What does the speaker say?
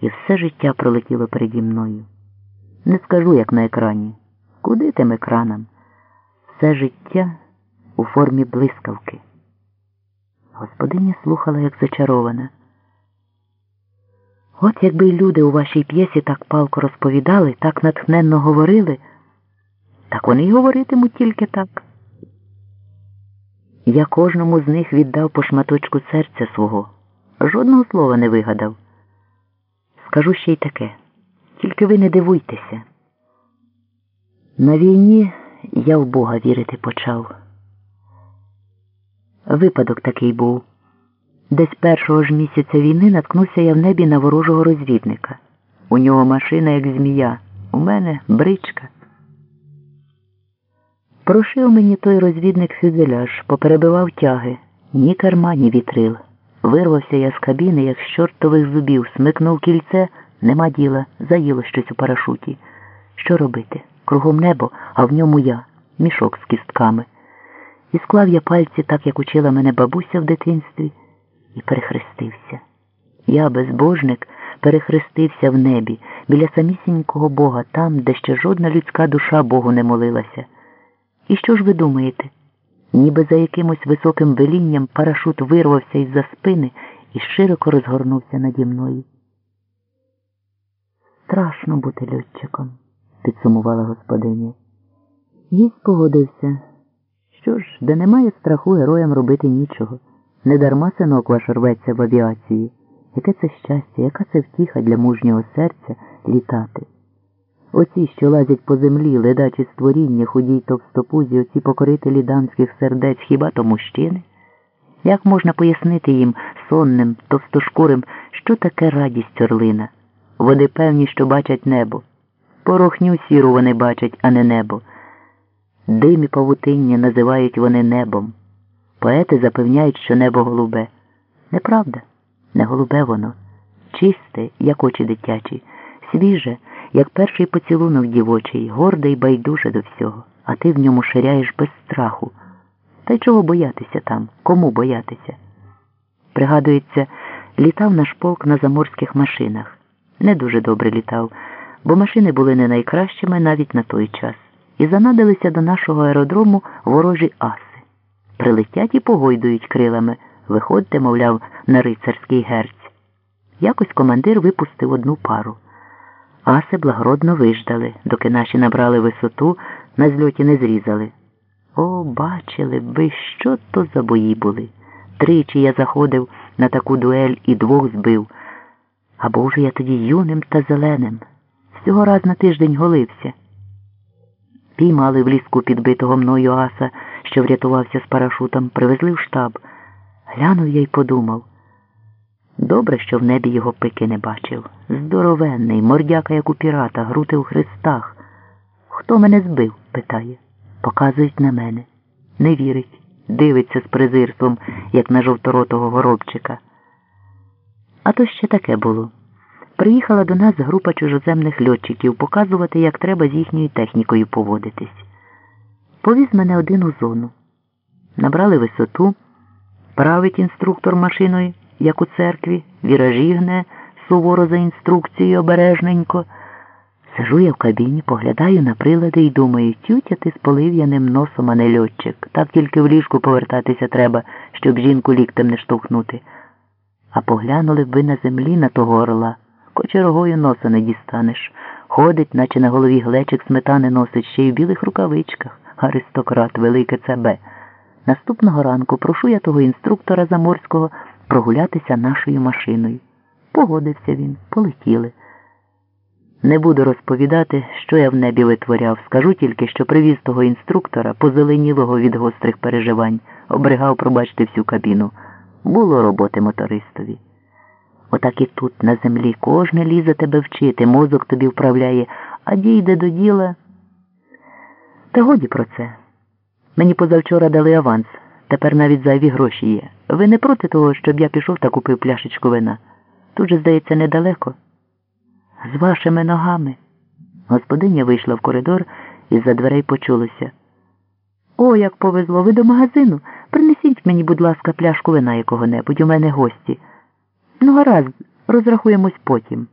і все життя пролетіло переді мною. Не скажу, як на екрані. Куди тим екранам? Все життя у формі блискавки. Господиня слухала, як зачарована. От якби люди у вашій п'єсі так палко розповідали, так натхненно говорили, так вони й говоритимуть тільки так. Я кожному з них віддав по шматочку серця свого, жодного слова не вигадав. Скажу ще й таке, тільки ви не дивуйтеся. На війні я в Бога вірити почав. Випадок такий був. Десь першого ж місяця війни наткнувся я в небі на ворожого розвідника. У нього машина, як змія, у мене бричка. Прошив мені той розвідник фюзеляж, поперебивав тяги, ні керма, ні вітрил. Вирвався я з кабіни, як з чортових зубів, смикнув кільце, нема діла, заїло щось у парашуті. Що робити? Кругом небо, а в ньому я, мішок з кістками. І склав я пальці, так як учила мене бабуся в дитинстві, і перехрестився. Я, безбожник, перехрестився в небі, біля самісінького Бога, там, де ще жодна людська душа Богу не молилася. І що ж ви думаєте? Ніби за якимось високим велінням парашут вирвався із за спини і широко розгорнувся наді мною. Страшно бути льотчиком, підсумувала господиня. Гість погодився. Що ж, де немає страху героям робити нічого. Недарма синок ваш рветься в авіації. Яке це щастя, яка це втіха для мужнього серця літати. Оці, що лазять по землі, ледачі створіння, худі й товстопузі, оці покорителі дамських сердець, хіба то мужчини? Як можна пояснити їм сонним, товстошкурим, що таке радість орлина? Вони певні, що бачать небо. Порохню сіру вони бачать, а не небо. Дим і павутиння називають вони небом. Поети запевняють, що небо голубе. Неправда, не голубе воно, чисте, як очі дитячі, свіже, як перший поцілунок дівочий, горде й байдуже до всього, а ти в ньому ширяєш без страху. Та й чого боятися там? Кому боятися? Пригадується, літав наш полк на заморських машинах. Не дуже добре літав, бо машини були не найкращими навіть на той час. І занадилися до нашого аеродрому ворожі аси. Прилетять і погойдують крилами. Виходьте, мовляв, на рицарський герць. Якось командир випустив одну пару. Аси благородно виждали, доки наші набрали висоту, на зльоті не зрізали. О, бачили би, що то за бої були. Тричі я заходив на таку дуель і двох збив. Або вже я тоді юним та зеленим. Всього раз на тиждень голився. Піймали в ліску підбитого мною аса, що врятувався з парашутом, привезли в штаб. Глянув я й подумав. Добре, що в небі його пики не бачив. Здоровенний, мордяка, як у пірата, грути у хрестах. Хто мене збив? питає. Показують на мене. Не вірить, дивиться з презирством, як на жовторотого горобчика. А то ще таке було. Приїхала до нас група чужоземних льотчиків показувати, як треба з їхньою технікою поводитись. Повіз мене один у зону. Набрали висоту, править інструктор машиною, як у церкві, віражі гне, суворо за інструкцією обережненько. Сижу я в кабіні, поглядаю на прилади і думаю, тютя ти з полив'яним носом, а не льотчик. Так тільки в ліжку повертатися треба, щоб жінку ліктем не штовхнути. А поглянули б ви на землі на того орла. Кочергою носа не дістанеш. Ходить, наче на голові глечик сметани носить ще й в білих рукавичках. Аристократ, велике ЦБ. Наступного ранку прошу я того інструктора заморського прогулятися нашою машиною. Погодився він, полетіли. Не буду розповідати, що я в небі витворяв. Скажу тільки, що привіз того інструктора, позеленілого від гострих переживань, обригав, пробачте, всю кабіну. Було роботи мотористові. Отак і тут, на землі, кожне лізе тебе вчити, мозок тобі вправляє, а дійде до діла. Та годі про це. Мені позавчора дали аванс, тепер навіть зайві гроші є. Ви не проти того, щоб я пішов та купив пляшечку вина? Тут же, здається, недалеко. З вашими ногами. Господиня вийшла в коридор і за дверей почулося. О, як повезло, ви до магазину. Принесіть мені, будь ласка, пляшку вина якого-небудь, у мене гості. Ну, гаразд, розрахуємось потім.